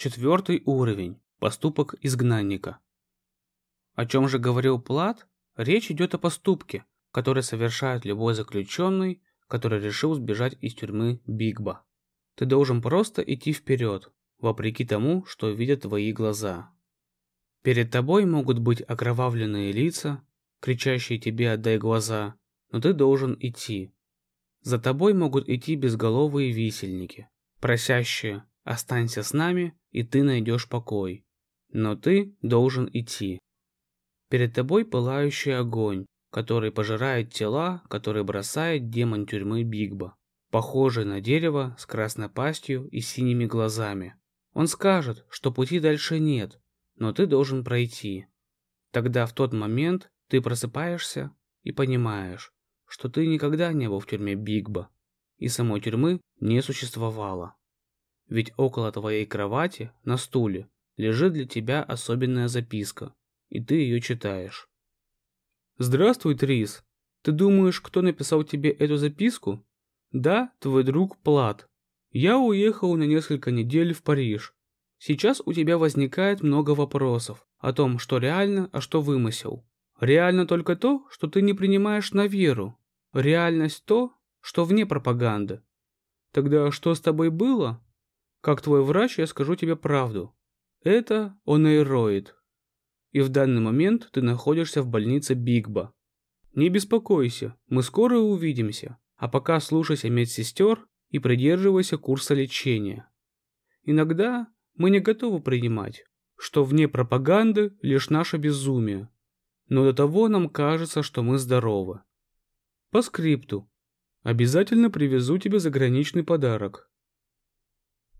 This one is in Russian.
Четвертый уровень. Поступок изгнанника. О чем же говорил Плат? Речь идет о поступке, который совершает любой заключенный, который решил сбежать из тюрьмы Бигба. Ты должен просто идти вперед, вопреки тому, что видят твои глаза. Перед тобой могут быть окровавленные лица, кричащие тебе «отдай глаза», но ты должен идти. За тобой могут идти безголовые висельники, просящие «останься с нами, и ты найдешь покой». Но ты должен идти. Перед тобой пылающий огонь, который пожирает тела, которые бросает демон тюрьмы Бигба, похожий на дерево с красной пастью и синими глазами. Он скажет, что пути дальше нет, но ты должен пройти. Тогда в тот момент ты просыпаешься и понимаешь, что ты никогда не был в тюрьме Бигба, и самой тюрьмы не существовало. Ведь около твоей кровати, на стуле, лежит для тебя особенная записка, и ты ее читаешь. «Здравствуй, Трис. Ты думаешь, кто написал тебе эту записку?» «Да, твой друг Плат. Я уехал на несколько недель в Париж. Сейчас у тебя возникает много вопросов о том, что реально, а что вымысел. Реально только то, что ты не принимаешь на веру. Реальность то, что вне пропаганды. Тогда что с тобой было? Как твой врач, я скажу тебе правду. Это онейроид. И в данный момент ты находишься в больнице Бигба. Не беспокойся, мы скоро увидимся. А пока слушайся медсестер и придерживайся курса лечения. Иногда мы не готовы принимать, что вне пропаганды лишь наше безумие. Но до того нам кажется, что мы здоровы. По скрипту. Обязательно привезу тебе заграничный подарок.